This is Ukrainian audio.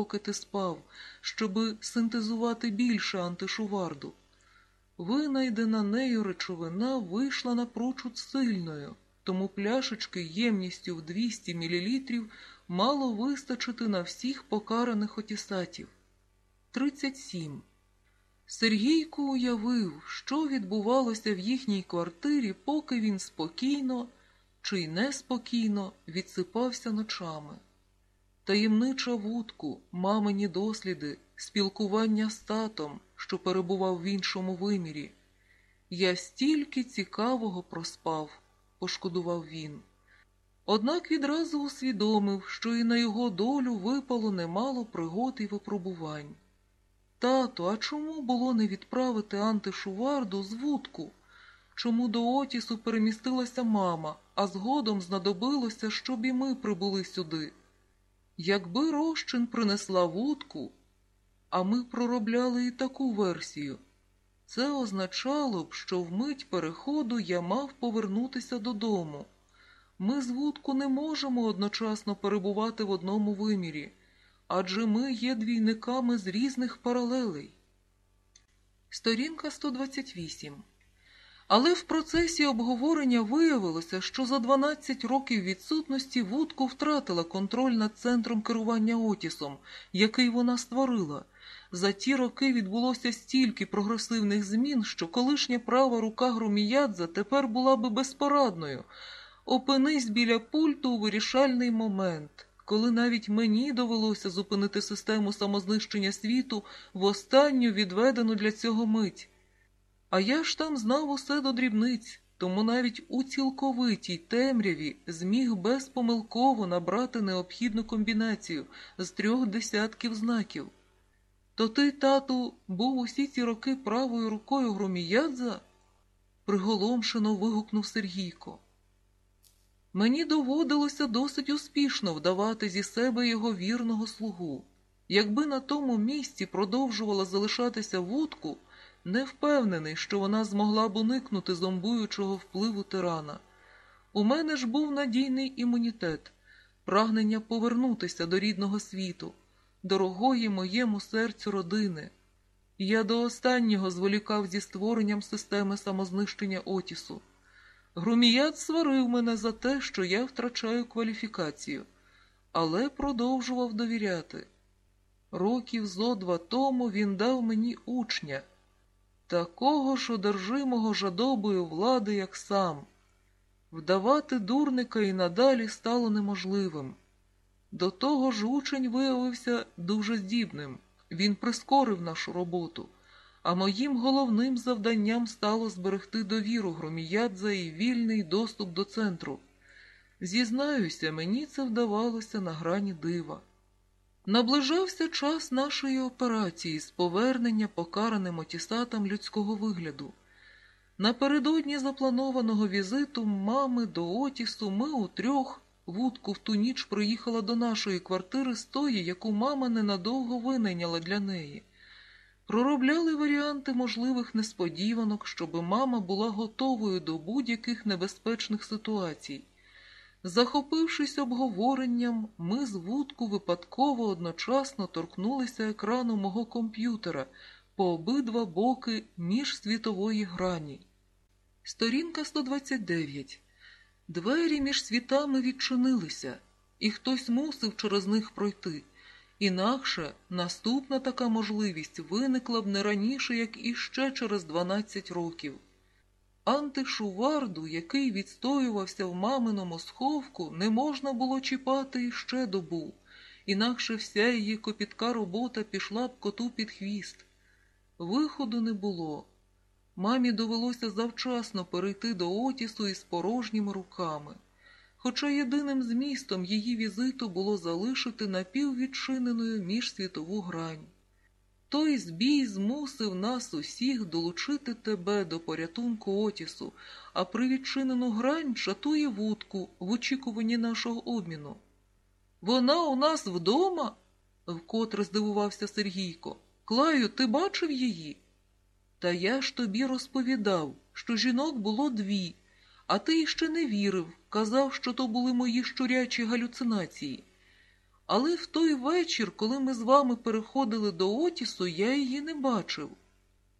поки ти спав, щоби синтезувати більше антишуварду. Винайдена нею речовина вийшла напрочуд сильною, тому пляшечки ємністю в 200 мл мало вистачити на всіх покараних отісатів. 37. Сергійко уявив, що відбувалося в їхній квартирі, поки він спокійно чи й неспокійно відсипався ночами. Таємнича вудку, мамині досліди, спілкування з татом, що перебував в іншому вимірі. Я стільки цікавого проспав, пошкодував він. Однак відразу усвідомив, що і на його долю випало немало пригод і випробувань. Тато, а чому було не відправити антишуварду з вудку? Чому до Отісу перемістилася мама, а згодом знадобилося, щоб і ми прибули сюди? Якби розчин принесла вудку, а ми проробляли і таку версію, це означало б, що в мить переходу я мав повернутися додому. Ми з вудку не можемо одночасно перебувати в одному вимірі, адже ми є двійниками з різних паралелей. Сторінка 128 але в процесі обговорення виявилося, що за 12 років відсутності Вудку втратила контроль над центром керування Отісом, який вона створила. За ті роки відбулося стільки прогресивних змін, що колишня права рука Громіядза тепер була би безпорадною. Опинись біля пульту у вирішальний момент, коли навіть мені довелося зупинити систему самознищення світу в останню відведену для цього мить. А я ж там знав усе до дрібниць, тому навіть у цілковитій темряві зміг безпомилково набрати необхідну комбінацію з трьох десятків знаків. То ти, тату, був усі ці роки правою рукою Громіядза? приголомшено вигукнув Сергійко. Мені доводилося досить успішно вдавати зі себе його вірного слугу. Якби на тому місці продовжувала залишатися вудку, не впевнений, що вона змогла б уникнути зомбуючого впливу тирана. У мене ж був надійний імунітет, прагнення повернутися до рідного світу, дорогої моєму серцю родини. Я до останнього зволікав зі створенням системи самознищення Отісу. Груміят сварив мене за те, що я втрачаю кваліфікацію, але продовжував довіряти. Років зо два тому він дав мені учня такого ж одержимого жадобою влади, як сам. Вдавати дурника і надалі стало неможливим. До того ж учень виявився дуже здібним, він прискорив нашу роботу, а моїм головним завданням стало зберегти довіру громіядза і вільний доступ до центру. Зізнаюся, мені це вдавалося на грані дива. Наближався час нашої операції з повернення покараним отісатам людського вигляду. Напередодні запланованого візиту мами до Отісу ми утрьох вудку в ту ніч приїхала до нашої квартири з тої, яку мама ненадовго винайняла для неї. Проробляли варіанти можливих несподіванок, щоби мама була готовою до будь-яких небезпечних ситуацій. Захопившись обговоренням, ми з вудку випадково одночасно торкнулися екрану мого комп'ютера по обидва боки міжсвітової грані. Сторінка 129. Двері між світами відчинилися, і хтось мусив через них пройти. Інакше наступна така можливість виникла б не раніше, як іще через 12 років. Антишуварду, який відстоювався в маминому сховку, не можна було чіпати іще добу, інакше вся її копітка робота пішла б коту під хвіст. Виходу не було. Мамі довелося завчасно перейти до Отісу із порожніми руками. Хоча єдиним змістом її візиту було залишити напіввідчиненою міжсвітову грань. Той збій змусив нас усіх долучити тебе до порятунку Отісу, а при відчинену грань шатує вудку в очікуванні нашого обміну. Вона у нас вдома? вкотре здивувався Сергійко. Клаю, ти бачив її? Та я ж тобі розповідав, що жінок було дві, а ти іще не вірив, казав, що то були мої щурячі галюцинації. Але в той вечір, коли ми з вами переходили до Отісу, я її не бачив.